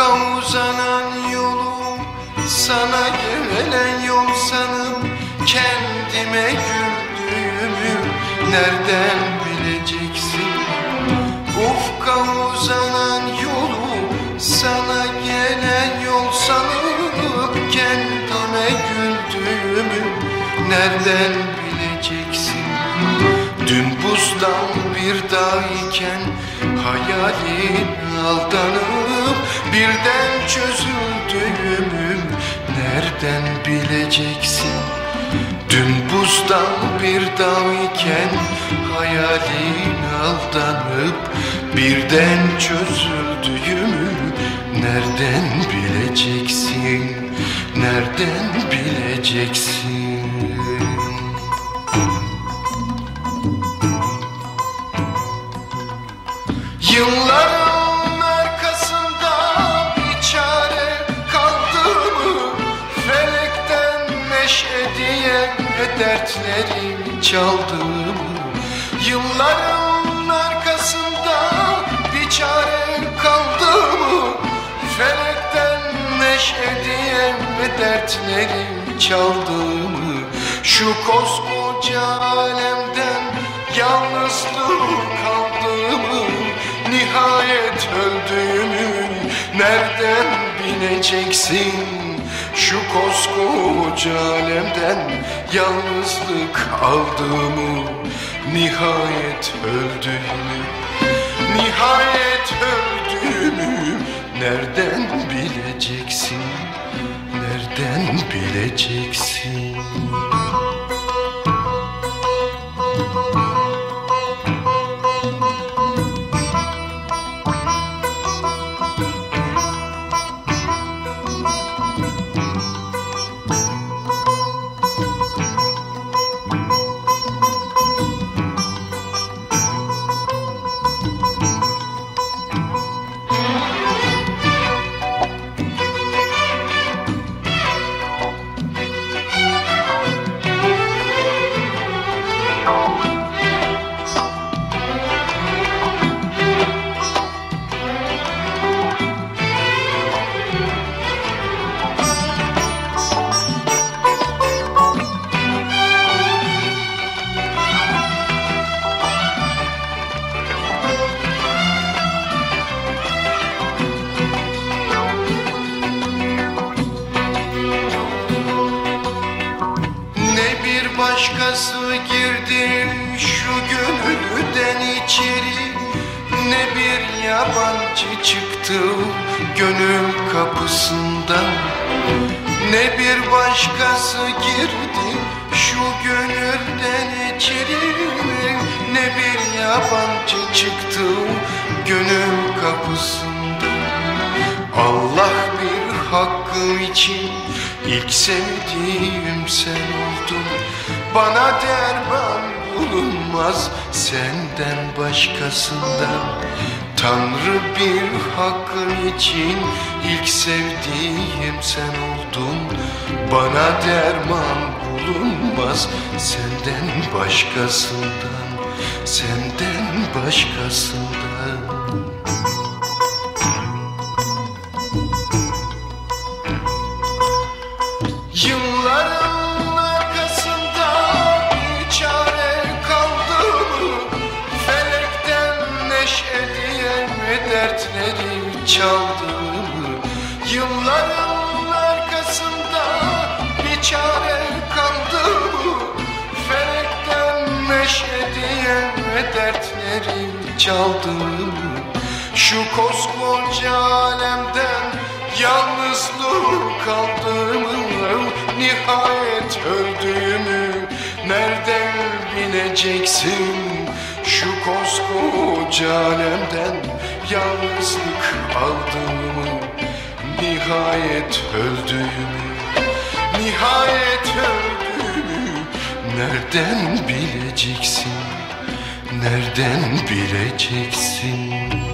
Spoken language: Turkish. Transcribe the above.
Ufka uzanan yolu Sana gelen yol sanıp Kendime güldüğümü Nereden bileceksin? Ufka uzanan yolu Sana gelen yol sanıp Kendime güldüğümü Nereden bileceksin? Dün buzdan bir dağ iken Hayalin aldanıp Birden çözüldüğümü Nereden bileceksin? Dün buzdan bir dağ iken Hayalin aldanıp Birden çözüldüğümü Nereden bileceksin? Nereden bileceksin? Yılların dertlerim çaldı mı? Yılların arkasında bir çare kaldı mı? Felekten neşe diye dertlerim çaldı mı? Şu koskoca alemden yalnızlık kaldı mı? Nihayet öldüğümü nereden bileceksin? Şu koskoca alemden yalnızlık aldığımı Nihayet öldüğümü Nihayet öldüğümü nereden bileceksin? Nereden bileceksin? Başkası girdi şu gönülden içeri. Ne bir yabancı çıktı gönül kapısından. Ne bir başkası girdi şu gönülden içeri. Ne bir yabancı çıktı gönül kapısından. Allah bir hakkı için ilk sevdiğim sen oldun Bana derman bulunmaz senden başkasından. Tanrı bir hakkın için ilk sevdiğim sen oldun. Bana derman bulunmaz senden başkasından. Senden başkasından. Yılların Felekten neşe diye mi dertleri çaldı mı? Yılların arkasında bir çare kaldı mı? Felekten meşe diye dertleri çaldı mı? Şu koskoca alemden yalnızlık kaldı mı? Nihayet öldüğümü nereden bileceksin? Şu koskoca alemden yalnızlık aldığımı Nihayet öldüğümü Nihayet öldüğümü Nereden bileceksin? Nereden bileceksin